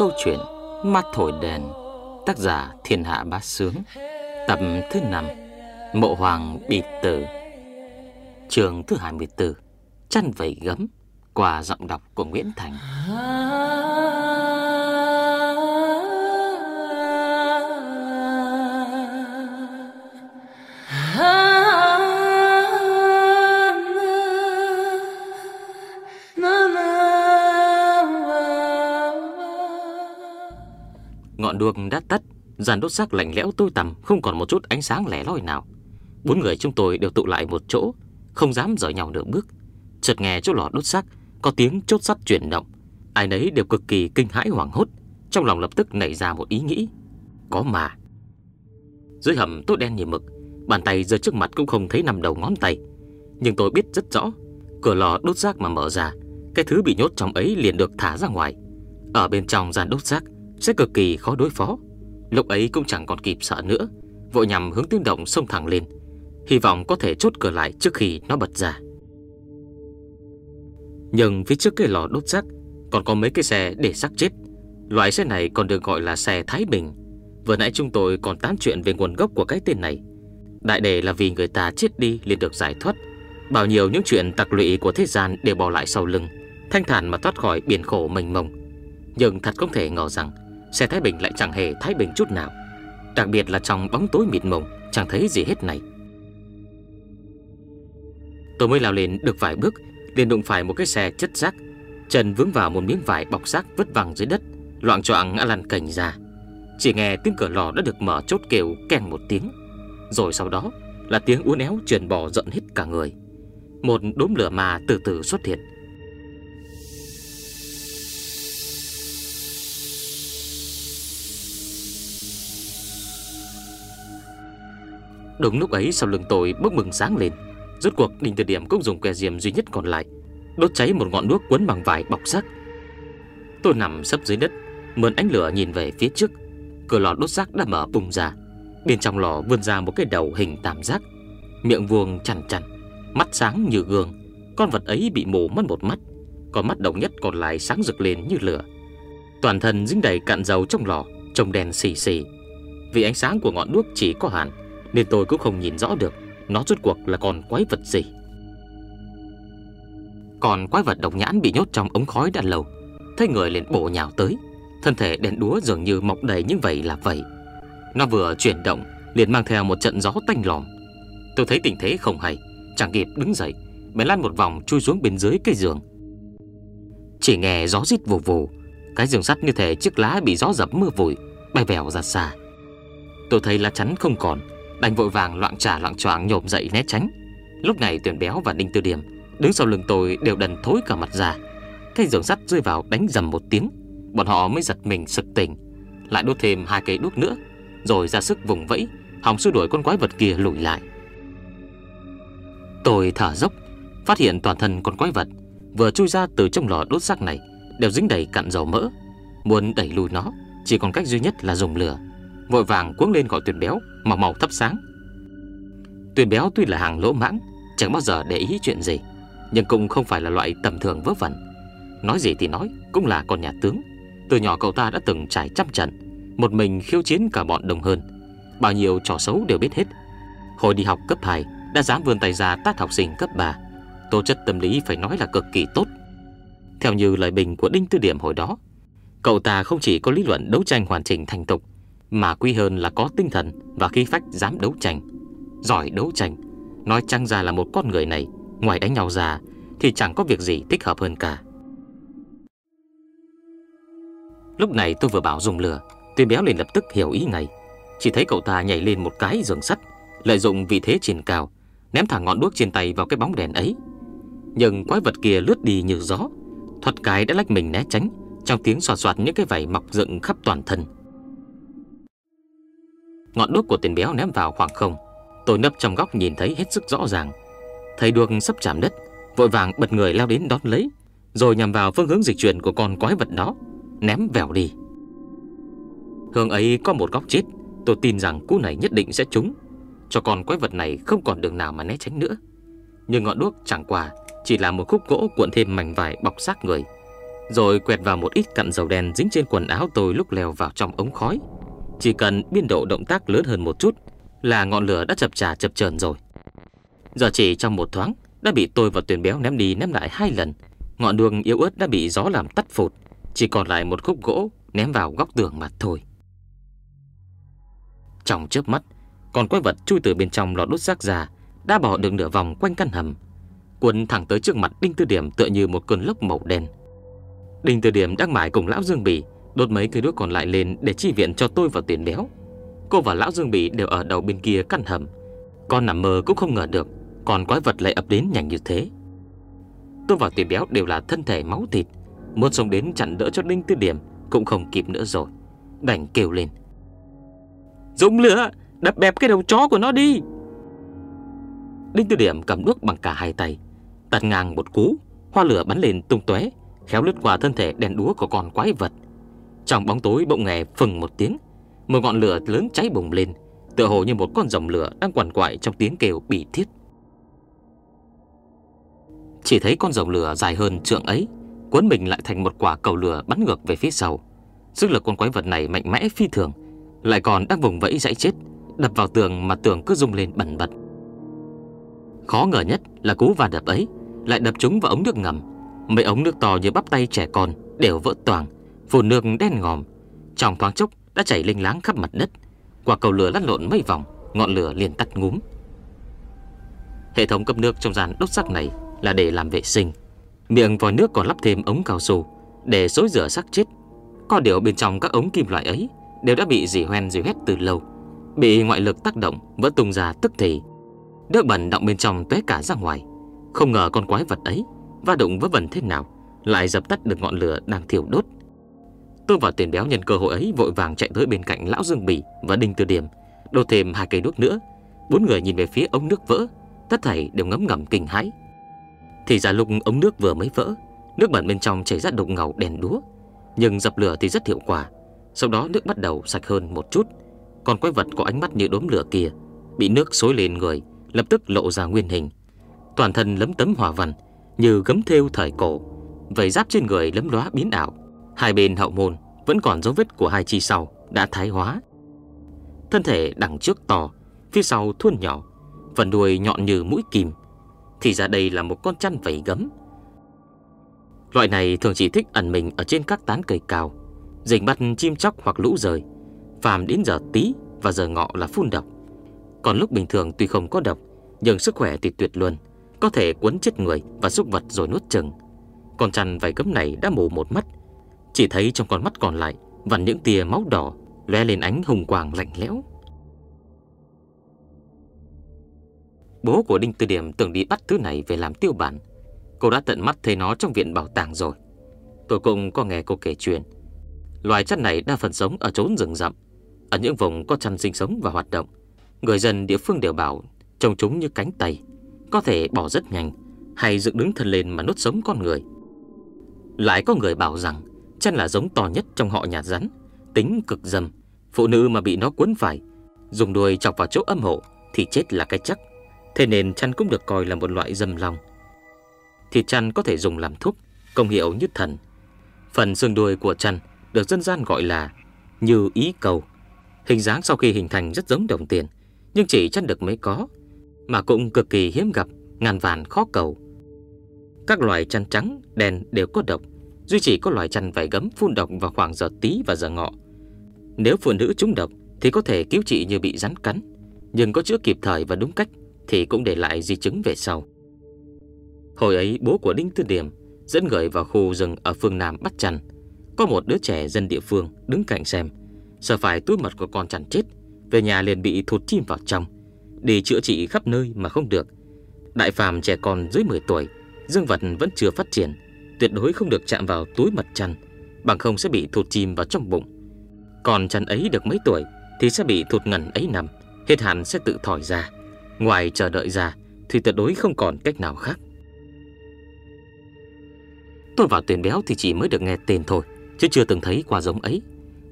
câu chuyện Mắt thổi đèn, Tác giả Thiên Hạ Bá Sướng, Tập thứ 5 Mộ Hoàng bị tử. Trường thứ 24 Chăn vẩy gấm, Qua giọng đọc của Nguyễn Thành. Ngọn đuốc đã tắt. Giàn đốt xác lạnh lẽo tối tăm, Không còn một chút ánh sáng lẻ loi nào. Bốn người chúng tôi đều tụ lại một chỗ, Không dám rời nhau nửa bước. Chợt nghe chỗ lò đốt xác, Có tiếng chốt sắt chuyển động. Ai nấy đều cực kỳ kinh hãi hoảng hốt, Trong lòng lập tức nảy ra một ý nghĩ. Có mà. Dưới hầm tối đen như mực, Bàn tay giơ trước mặt cũng không thấy nằm đầu ngón tay. Nhưng tôi biết rất rõ, Cửa lò đốt xác mà mở ra, Cái thứ bị nhốt trong ấy liền được thả ra ngoài. Ở bên trong gian đốt xác sẽ cực kỳ khó đối phó. Lúc ấy cũng chẳng còn kịp sợ nữa, Vội nhằm hướng tiếng động xông thẳng lên. Hy vọng có thể chốt cửa lại trước khi nó bật ra. Nhưng phía trước cái lò đốt xác Còn có mấy cái xe để xác chết. Loại xe này còn được gọi là xe Thái Bình. Vừa nãy chúng tôi còn tán chuyện về nguồn gốc của cái tên này. Đại đề là vì người ta chết đi liền được giải thoát. Bao nhiêu những chuyện tặc lụy của thế gian đều bỏ lại sau lưng, Thanh thản mà thoát khỏi biển khổ mênh mông. Nhưng thật không thể ngờ rằng Xe Thái Bình lại chẳng hề Thái Bình chút nào. Đặc biệt là trong bóng tối mịt mùng, Chẳng thấy gì hết này. Tôi mới lao lên được vài bước, liền đụng phải một cái xe chất rác. Chân vướng vào một miếng vải bọc xác vứt văng dưới đất Loạn choạng ngã lăn cành ra. Chỉ nghe tiếng cửa lò đã được mở chốt kêu keng một tiếng. Rồi sau đó là tiếng uốn éo truyền bò giận hết cả người. Một đốm lửa mà từ từ xuất hiện. Đúng lúc ấy, sau lưng tôi bốc mừng sáng lên. Rốt cuộc Đinh Từ Điểm cũng dùng que diêm duy nhất còn lại. Đốt cháy một ngọn đuốc quấn bằng vải bọc sắc Tôi nằm sấp dưới đất, Mượn ánh lửa nhìn về phía trước. Cửa lò đốt xác đã mở bung ra. Bên trong lò vươn ra một cái đầu hình tam giác. Miệng vuông chằn chằn, Mắt sáng như gương. Con vật ấy bị mù mất một mắt. Còn mắt đồng nhất còn lại sáng rực lên như lửa. Toàn thân dính đầy cạn dầu trong lò, Trông đèn xì xì. Vì ánh sáng của ngọn đuốc chỉ có hạn. Nên tôi cũng không nhìn rõ được Nó rốt cuộc là con quái vật gì. Còn quái vật độc nhãn bị nhốt trong ống khói đã lâu, Thấy người liền bổ nhào tới, Thân thể đèn đúa dường như mọc đầy những vậy là vậy Nó vừa chuyển động, liền mang theo một trận gió tanh lòm. Tôi thấy tình thế không hay Chẳng kịp đứng dậy, Bèn lăn một vòng chui xuống bên dưới cây giường. Chỉ nghe gió rít vù vù, Cái giường sắt như thể chiếc lá bị gió dập mưa vùi, Bay vèo ra xa. Tôi thấy lá chắn không còn Đành vội vàng loạn trả loạn choạng nhổm dậy né tránh. Lúc này tuyển béo và đinh tư điểm Đứng sau lưng tôi đều đần thối cả mặt ra. Cây giường sắt rơi vào đánh dầm một tiếng, Bọn họ mới giật mình sực tỉnh. Lại đốt thêm hai cây đuốc nữa, Rồi ra sức vùng vẫy, Hòng xua đuổi con quái vật kia lùi lại. Tôi thở dốc, Phát hiện toàn thân con quái vật Vừa chui ra từ trong lò đốt xác này Đều dính đầy cặn dầu mỡ. Muốn đẩy lùi nó, Chỉ còn cách duy nhất là dùng lửa. Vội vàng cuống lên gọi tuyển béo mà màu thấp sáng. Tuyển béo tuy là hàng lỗ mãng, Chẳng bao giờ để ý chuyện gì, Nhưng cũng không phải là loại tầm thường vớ vẩn. Nói gì thì nói, Cũng là con nhà tướng. Từ nhỏ cậu ta đã từng trải trăm trận, Một mình khiêu chiến cả bọn đồng hơn. Bao nhiêu trò xấu đều biết hết. Hồi đi học cấp 2 Đã dám vươn tay ra tát học sinh cấp 3 Tố chất tâm lý phải nói là cực kỳ tốt. Theo như lời bình của Đinh Tư Điểm hồi đó, Cậu ta không chỉ có lý luận đấu tranh hoàn chỉnh thành tục mà quý hơn là có tinh thần Và khí phách dám đấu tranh. Giỏi đấu tranh, Nói chăng ra là một con người này, Ngoài đánh nhau ra, Thì chẳng có việc gì thích hợp hơn cả. Lúc này tôi vừa bảo dùng lửa Tuyên béo liền lập tức hiểu ý ngay. Chỉ thấy cậu ta nhảy lên một cái giường sắt, Lợi dụng vị thế trên cao, Ném thẳng ngọn đuốc trên tay vào cái bóng đèn ấy. Nhưng quái vật kia lướt đi như gió Thuật cái đã lách mình né tránh, Trong tiếng soạt soạt những cái vảy mọc dựng khắp toàn thân. Ngọn đuốc của tiền béo ném vào khoảng không. Tôi nấp trong góc nhìn thấy hết sức rõ ràng. Thấy đuốc sắp chạm đất, Vội vàng bật người lao đến đón lấy, Rồi nhằm vào phương hướng dịch chuyển của con quái vật đó, Ném vèo đi. Hướng ấy có một góc chết, Tôi tin rằng cú này nhất định sẽ trúng. Cho con quái vật này không còn đường nào mà né tránh nữa. Nhưng ngọn đuốc chẳng qua Chỉ là một khúc gỗ cuộn thêm mảnh vải bọc xác người, Rồi quẹt vào một ít cặn dầu đen dính trên quần áo tôi lúc leo vào trong ống khói. Chỉ cần biên độ động tác lớn hơn một chút Là ngọn lửa đã chập trà chập chờn rồi. Giờ chỉ trong một thoáng, Đã bị tôi và tuyển béo ném đi ném lại hai lần. Ngọn đường yếu ớt đã bị gió làm tắt phụt, Chỉ còn lại một khúc gỗ Ném vào góc tường mà thôi. Trong chớp mắt Còn quái vật chui từ bên trong lò đốt rác ra, Đã bỏ được nửa vòng quanh căn hầm. Quân thẳng tới trước mặt Đinh Tư Điểm tựa như một cơn lốc màu đen. Đinh Tư Điểm đang mải cùng Lão Dương Bỉ Đốt mấy cây đuốc còn lại lên để chi viện cho tôi và tiền béo. Cô và Lão Dương Bỉ đều ở đầu bên kia căn hầm. Con nằm mơ cũng không ngờ được, Còn quái vật lại ập đến nhanh như thế. Tôi và tiền béo đều là thân thể máu thịt, Muốn sống đến chặn đỡ cho Đinh Tư Điểm Cũng không kịp nữa rồi. Đành kêu lên. Dũng lửa, Đập bẹp cái đầu chó của nó đi. Đinh Tư Điểm cầm đuốc bằng cả hai tay, Tạt ngang một cú, Hoa lửa bắn lên tung tóe, Khéo lướt qua thân thể đèn đúa của con quái vật. Trong bóng tối bỗng nghe phừng một tiếng, Một ngọn lửa lớn cháy bùng lên, Tựa hồ như một con rồng lửa đang quằn quại trong tiếng kêu bị thiết Chỉ thấy con rồng lửa dài hơn trượng ấy, Cuốn mình lại thành một quả cầu lửa bắn ngược về phía sau. Sức lực con quái vật này mạnh mẽ phi thường, Lại còn đang vùng vẫy dãy chết, Đập vào tường mà tường cứ rung lên bẩn bật. Khó ngờ nhất là cú và đập ấy, Lại đập chúng vào ống nước ngầm. Mấy ống nước to như bắp tay trẻ con Đều vỡ toàn Phù nước đen ngòm, Trong thoáng chốc đã chảy linh láng khắp mặt đất. Quả cầu lửa lăn lộn mấy vòng, Ngọn lửa liền tắt ngúm. Hệ thống cấp nước trong gian đốt xác này Là để làm vệ sinh. Miệng vòi nước còn lắp thêm ống cao su Để xối rửa xác chết. Có điều bên trong các ống kim loại ấy Đều đã bị dỉ hoen dỉ hét từ lâu, Bị ngoại lực tác động Vỡ tung ra tức thì. Nước bẩn động bên trong tóe cả ra ngoài. Không ngờ con quái vật ấy Va đụng với vần thế nào, Lại dập tắt được ngọn lửa đang thiêu đốt. Tôi và tiền béo nhân cơ hội ấy Vội vàng chạy tới bên cạnh lão Dương Bỉ Và Đinh Tư Điểm Đổ thêm hai cây đuốc nữa. Bốn người nhìn về phía ống nước vỡ Tất thảy đều ngấm ngầm kinh hãi. Thì ra lúc ống nước vừa mới vỡ Nước bẩn bên trong chảy ra đục ngầu đèn đúa. Nhưng dập lửa thì rất hiệu quả Sau đó nước bắt đầu sạch hơn một chút. Còn quái vật có ánh mắt như đốm lửa kia Bị nước xối lên người Lập tức lộ ra nguyên hình. Toàn thân lấm tấm hòa vằn, Như gấm thêu thời cổ vảy giáp trên người lấm lóa biến ảo. Hai bên hậu môn Vẫn còn dấu vết của hai chi sau Đã thái hóa. Thân thể đằng trước to, Phía sau thuôn nhỏ Phần đuôi nhọn như mũi kim, Thì ra đây là một con chăn vảy gấm. Loại này thường chỉ thích ẩn mình Ở trên các tán cây cao, Rình bắt chim chóc hoặc lũ rời, Phàm đến giờ tí và giờ ngọ là phun độc. Còn lúc bình thường tuy không có độc, Nhưng sức khỏe thì tuyệt luôn Có thể quấn chết người và xúc vật rồi nuốt chừng. Con chăn vảy gấm này đã mù một mắt chỉ thấy trong con mắt còn lại, Vằn những tia máu đỏ, lóe lên ánh hùng quang lạnh lẽo. Bố của Đinh Tư Điểm từng đi bắt thứ này về làm tiêu bản. Cô đã tận mắt thấy nó trong viện bảo tàng rồi. Tôi cũng có nghe cô kể chuyện. Loài chăn này đa phần sống ở chốn rừng rậm, Ở những vùng có chăn sinh sống và hoạt động. Người dân địa phương đều bảo, Trông chúng như cánh tay, Có thể bỏ rất nhanh, Hay dựng đứng thân lên mà nuốt sống con người. Lại có người bảo rằng Chân là giống to nhất trong họ nhà rắn Tính cực dầm, Phụ nữ mà bị nó cuốn phải Dùng đuôi chọc vào chỗ âm hộ Thì chết là cái chắc. Thế nên chăn cũng được coi là một loại dầm long Thịt chăn có thể dùng làm thuốc Công hiệu như thần. Phần xương đuôi của chăn Được dân gian gọi là Như ý cầu. Hình dáng sau khi hình thành rất giống đồng tiền nhưng chỉ chăn được mới có, mà cũng cực kỳ hiếm gặp, ngàn vàn khó cầu. Các loài chăn trắng, đen đều có độc, duy chỉ có loài chăn vảy gấm phun độc vào khoảng giờ tí và giờ ngọ. Nếu phụ nữ trúng độc thì có thể cứu trị như bị rắn cắn, nhưng có chữa kịp thời và đúng cách thì cũng để lại di chứng về sau. Hồi ấy bố của Đinh Tư Điểm dẫn người vào khu rừng ở phương Nam bắt chăn. Có một đứa trẻ dân địa phương đứng cạnh xem, sợ phải túi mật của con chăn chết về nhà liền bị thụt chim vào trong Đi chữa trị khắp nơi mà không được Đại phàm trẻ con dưới 10 tuổi Dương vật vẫn chưa phát triển Tuyệt đối không được chạm vào túi mật chăn Bằng không sẽ bị thụt chìm vào trong bụng. Còn chăn ấy được mấy tuổi Thì sẽ bị thụt ngần ấy nằm, Hết hạn sẽ tự thỏi ra. Ngoài chờ đợi ra Thì tuyệt đối không còn cách nào khác. Tôi vào tuyển béo thì chỉ mới được nghe tên thôi, Chứ chưa từng thấy quả giống ấy.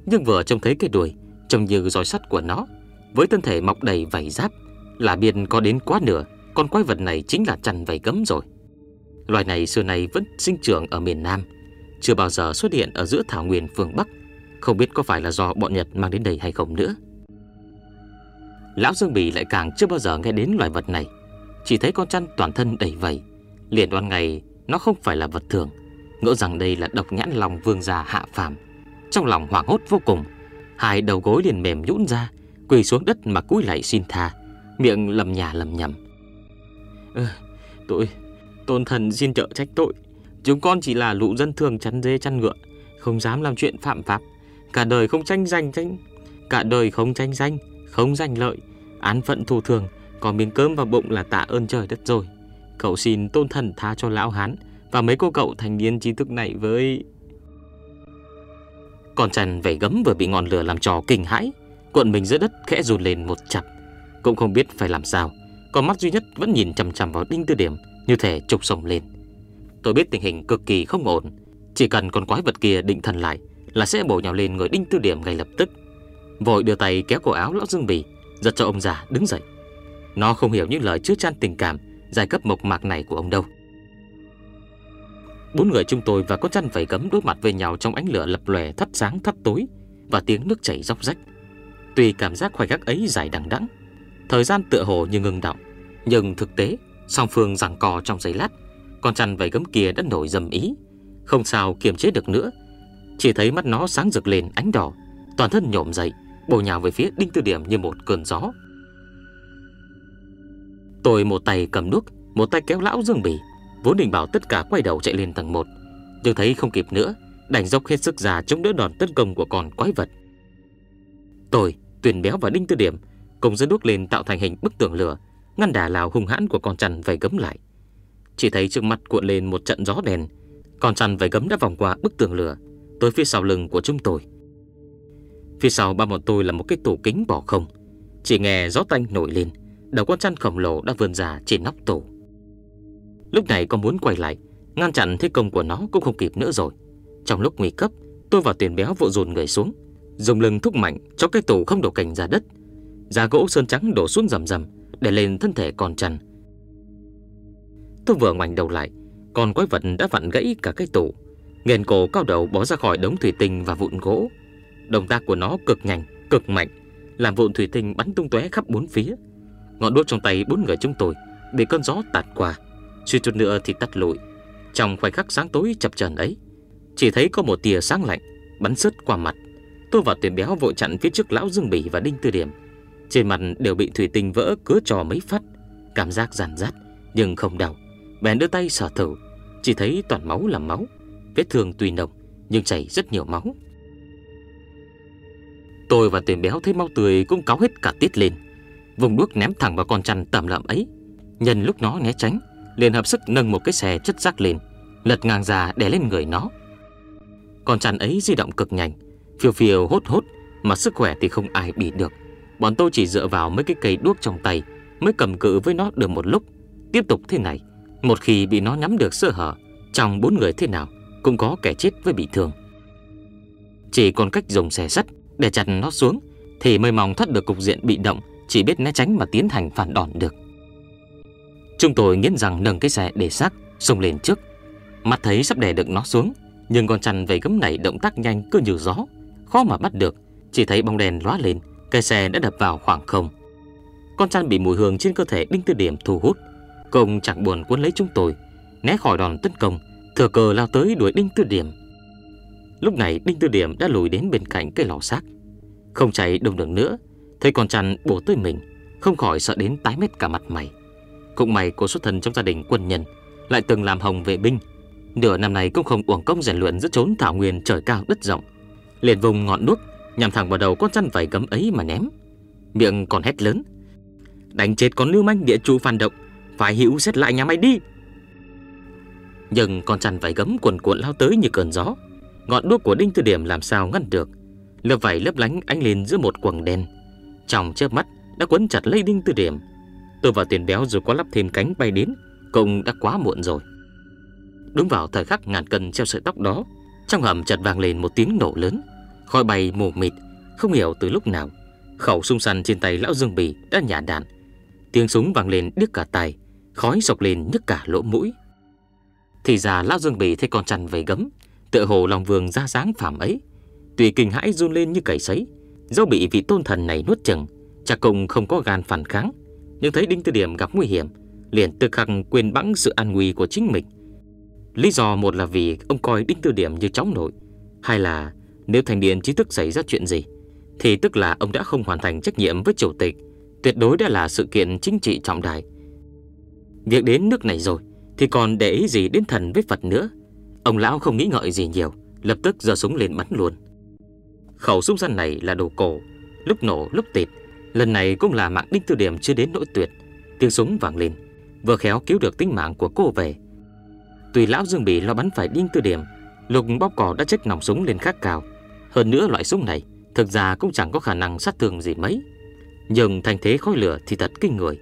Nhưng vừa trông thấy cái đuôi, Trông như roi sắt của nó, Với thân thể mọc đầy vảy giáp, Là biên có đến quá nửa, Con quái vật này chính là chăn vảy gấm rồi. Loài này xưa nay vẫn sinh trưởng ở miền Nam chưa bao giờ xuất hiện ở giữa thảo nguyên phương Bắc, không biết có phải là do bọn Nhật mang đến đây hay không nữa. Lão Dương Bỉ lại càng chưa bao giờ nghe đến loài vật này, chỉ thấy con chăn toàn thân đầy vẩy, liền đoán ngày nó không phải là vật thường, ngỡ rằng đây là độc nhãn lòng vương gia hạ phàm. Trong lòng hoảng hốt vô cùng, hai đầu gối liền mềm nhũn ra, quỳ xuống đất mà cúi lại xin tha, miệng lầm nhà lầm nhầm. "Ơ, tôi, tôn thần xin trợ trách tội, chúng con chỉ là lũ dân thường chăn dê chăn ngựa, không dám làm chuyện phạm pháp, cả đời không tranh giành tranh, cả đời không tranh danh, không giành lợi, án phận thù thường, có miếng cơm vào bụng là tạ ơn trời đất rồi." Cậu xin tôn thần tha cho lão hán Và mấy cô cậu thành niên trí thức này với Con trần vẩy gấm vừa bị ngọn lửa làm trò kinh hãi Cuộn mình giữa đất khẽ rụt lên một chập. Cũng không biết phải làm sao Con mắt duy nhất vẫn nhìn chằm chằm vào đinh tư điểm. Như thể trục sồng lên Tôi biết tình hình cực kỳ không ổn Chỉ cần con quái vật kia định thần lại Là sẽ bổ nhào lên người đinh tư điểm ngay lập tức Vội đưa tay kéo cổ áo lão dương bì Giật cho ông già đứng dậy Nó không hiểu những lời chứa chan tình cảm giai cấp mộc mạc này của ông đâu. Bốn người chúng tôi và con chăn vảy gấm đối mặt với nhau trong ánh lửa lập lòe thắt sáng thắt tối và tiếng nước chảy róc rách. Tuy cảm giác khoảnh khắc ấy dài đằng đẵng, thời gian tựa hồ như ngừng động, nhưng thực tế song phương giằng co trong giây lát, con chăn vầy gấm kia đã nổi dầm ý, không sao kiềm chế được nữa. Chỉ thấy mắt nó sáng rực lên ánh đỏ, toàn thân nhổm dậy, bổ nhào về phía Đinh Tư Điểm như một cơn gió. Tôi một tay cầm đuốc, một tay kéo lão Dương Bỉ, vốn định bảo tất cả quay đầu chạy lên tầng 1, nhưng thấy không kịp nữa, đành dốc hết sức ra chống đỡ đòn tấn công của con quái vật. Tôi, Tuyền Béo và Đinh Tư Điểm cùng dẫn đuốc lên tạo thành hình bức tường lửa, ngăn đà lào hung hãn của con chăn vầy gấm lại. Chỉ thấy trước mặt cuộn lên một trận gió đèn, con chăn vầy gấm đã vòng qua bức tường lửa, tới phía sau lưng của chúng tôi. Phía sau ba bọn tôi là một cái tủ kính bỏ không, chỉ nghe gió tanh nổi lên, đầu con chăn khổng lồ đã vươn ra trên nóc tủ. Lúc này con muốn quay lại, ngăn chặn thế công của nó cũng không kịp nữa rồi. Trong lúc nguy cấp, tôi và tiền béo vội dồn người xuống, dùng lưng thúc mạnh cho cái tủ không đổ cành ra đất. Giá gỗ sơn trắng đổ xuống rầm rầm để lên thân thể con chăn. Tôi vừa ngoảnh đầu lại, con quái vật đã vặn gãy cả cái tủ, nghiền cổ cao đầu bó ra khỏi đống thủy tinh và vụn gỗ. Động tác của nó cực nhanh, cực mạnh, làm vụn thủy tinh bắn tung tóe khắp bốn phía. Ngọn đuốc trong tay bốn người chúng tôi bị cơn gió tạt qua, suy chút nữa thì tắt lụi. Trong khoảnh khắc sáng tối chập chờn ấy, chỉ thấy có một tia sáng lạnh bắn sứt qua mặt. Tôi và tuyển Béo vội chặn phía trước lão Dương Bỉ và Đinh Tư Điểm. Trên mặt đều bị thủy tinh vỡ cứa trò mấy phát, cảm giác giàn rát nhưng không đau. Bèn đưa tay sờ thử, chỉ thấy toàn máu là máu, vết thương tuy nồng nhưng chảy rất nhiều máu. Tôi và tuyển Béo thấy mau tươi cũng cáo hết cả tiết lên vùng đuốc ném thẳng vào con chăn tầm lợm ấy. Nhân lúc nó né tránh, liền hợp sức nâng một cái xe chất rác lên, lật ngang ra đè lên người nó. Con chăn ấy di động cực nhanh, phiêu phiêu hốt hốt, mà sức khỏe thì không ai bị được. Bọn tôi chỉ dựa vào mấy cái cây đuốc trong tay mới cầm cự với nó được một lúc. Tiếp tục thế này, một khi bị nó nhắm được sơ hở, trong bốn người thế nào cũng có kẻ chết với bị thương. Chỉ còn cách dùng xe sắt để chặt nó xuống thì mới mong thoát được cục diện bị động chỉ biết né tránh mà tiến hành phản đòn được. Chúng tôi nghiến rằng nâng cái xe để xác, xông lên trước. Mặt thấy sắp đè được nó xuống, nhưng con chăn về gấm này động tác nhanh cứ như gió, khó mà bắt được. Chỉ thấy bóng đèn lóa lên, cái xe đã đập vào khoảng không. Con chăn bị mùi hương trên cơ thể đinh tư điểm thu hút, công chẳng buồn cuốn lấy chúng tôi, né khỏi đòn tấn công, thừa cờ lao tới đuổi đinh tư điểm. Lúc này đinh tư điểm đã lùi đến bên cạnh cái lò xác, không chạy đông đường nữa Thấy con chăn bổ tới mình Không khỏi sợ đến tái mét cả mặt mày Cũng may cô xuất thân trong gia đình quân nhân Lại từng làm hồng vệ binh Nửa năm này cũng không uổng công rèn luyện giữa chốn thảo nguyên trời cao đất rộng liền vùng ngọn đuốc Nhằm thẳng vào đầu con chăn vảy gấm ấy mà ném. Miệng còn hét lớn. Đánh chết con lưu manh địa chủ phản động. Phải hữu xét lại nhà mày đi. Nhưng con chăn vảy gấm cuồn cuộn lao tới như cơn gió. Ngọn đuốc của Đinh Tư Điểm làm sao ngăn được. Lớp vảy lấp lánh ánh lên giữa một quầng đen. Trong chớp mắt, đã quấn chặt lấy đinh tư điểm. Tôi vào tiền béo rồi có lắp thêm cánh bay đến, Cũng đã quá muộn rồi. Đúng vào thời khắc ngàn cân treo sợi tóc đó, Trong hầm chợt vang lên một tiếng nổ lớn. Khói bay mù mịt, Không hiểu từ lúc nào. Khẩu sung săn trên tay lão Dương Bì đã nhả đạn. Tiếng súng vang lên đứt cả tay Khói sộc lên nhức cả lỗ mũi. Thì ra lão Dương Bì thấy con chăn về gấm, Tựa hồ lòng vương ra dáng phàm ấy. Tùy kinh hãi run lên như cầy sấy, Do bị vị tôn thần này nuốt chừng Cha công không có gan phản kháng. Nhưng thấy Đinh Tư Điểm gặp nguy hiểm, Liền tự khắc quên bẵng sự an nguy của chính mình. Lý do một là vì ông coi Đinh Tư Điểm như cháu nội, Hai là nếu thành niên trí thức xảy ra chuyện gì, Thì tức là ông đã không hoàn thành trách nhiệm với chủ tịch. Tuyệt đối đã là sự kiện chính trị trọng đại. Việc đến nước này rồi, Thì còn để ý gì đến thần với Phật nữa? Ông lão không nghĩ ngợi gì nhiều, Lập tức giơ súng lên bắn luôn. Khẩu súng săn này là đồ cổ, Lúc nổ, lúc tịt. Lần này cũng là mạng đinh tư điểm chưa đến nỗi tuyệt. Tiếng súng vang lên, Vừa khéo cứu được tính mạng của cô về. Tùy lão Dương Bỉ lo bắn phải đinh tư điểm, Lục bóp cỏ đã chết nòng súng lên khắc cao hơn nữa loại súng này, Thực ra cũng chẳng có khả năng sát thương gì mấy. Nhưng thành thế khói lửa thì thật kinh người.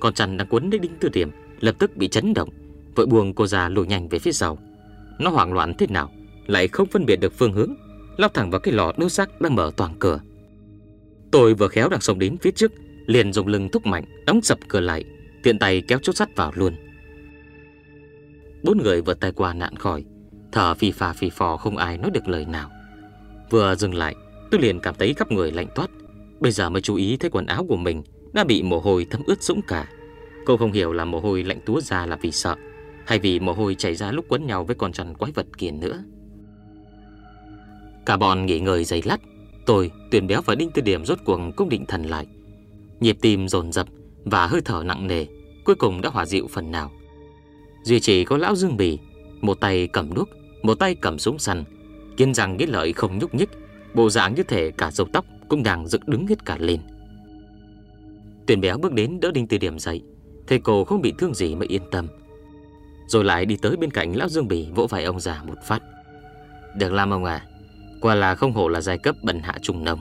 Con chăn đang quấn đến đinh tư điểm, Lập tức bị chấn động. Vội buông cô già lùi nhanh về phía sau. Nó hoảng loạn thế nào, Lại không phân biệt được phương hướng. Lao thẳng vào cái lò đốt xác đang mở toàn cửa. Tôi vừa khéo đang xông đến phía trước, Liền dùng lưng thúc mạnh, Đóng sập cửa lại, Tiện tay kéo chốt sắt vào luôn. Bốn người vừa tay qua nạn khỏi. Thở phì phà phì phò không ai nói được lời nào. Vừa dừng lại Tôi liền cảm thấy khắp người lạnh toát. Bây giờ mới chú ý thấy quần áo của mình Đã bị mồ hôi thấm ướt sũng cả. Cô không hiểu là mồ hôi lạnh túa ra là vì sợ Hay vì mồ hôi chảy ra lúc quấn nhau với con chăn quái vật kia nữa. Cả bọn nghỉ ngơi giày lát Tôi, tuyển béo và đinh tư điểm rốt cuộc cũng định thần lại. Nhịp tim dồn dập Và hơi thở nặng nề Cuối cùng đã hòa dịu phần nào. Duy chỉ có lão Dương Bì Một tay cầm đuốc Một tay cầm súng săn Kiên rằng cái lợi không nhúc nhích, Bộ dạng như thể cả dầu tóc Cũng đang dựng đứng hết cả lên. Tuyển béo bước đến đỡ đinh từ điểm dậy, Thầy cô không bị thương gì mà yên tâm. Rồi lại đi tới bên cạnh lão Dương Bì Vỗ vai ông già một phát. Được làm ông à Quả là không hổ là giai cấp bần hạ trùng nông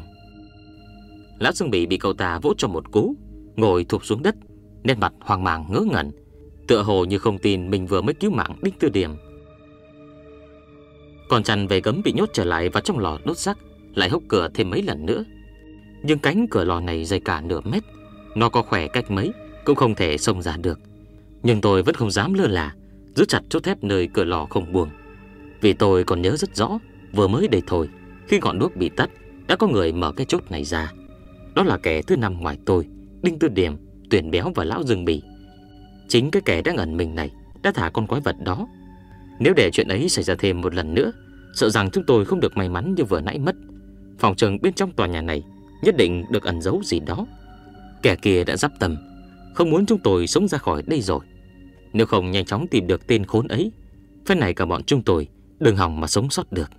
Lão Dương Bì bị cậu ta vỗ cho một cú, Ngồi thụp xuống đất, Nét mặt hoang mang ngớ ngẩn, Tựa hồ như không tin mình vừa mới cứu mạng đinh tư điểm. Còn chăn về gấm bị nhốt trở lại vào trong lò đốt rác Lại hốc cửa thêm mấy lần nữa. Nhưng cánh cửa lò này dày cả nửa mét Nó có khỏe cách mấy Cũng không thể xông ra được. Nhưng tôi vẫn không dám lơ là Giữ chặt chốt thép nơi cửa lò không buông. Vì tôi còn nhớ rất rõ Vừa mới đây thôi Khi ngọn đuốc bị tắt Đã có người mở cái chốt này ra. Đó là kẻ thứ năm ngoài tôi Đinh Tư Điểm, Tuyển Béo và Lão Dương Bì Chính cái kẻ đang ẩn mình này Đã thả con quái vật đó nếu để chuyện ấy xảy ra thêm một lần nữa, Sợ rằng chúng tôi không được may mắn như vừa nãy mất. Phòng trường bên trong tòa nhà này Nhất định được ẩn giấu gì đó. Kẻ kia đã dắp tầm, Không muốn chúng tôi sống ra khỏi đây rồi. Nếu không nhanh chóng tìm được tên khốn ấy Phép này cả bọn chúng tôi, Đừng hòng mà sống sót được.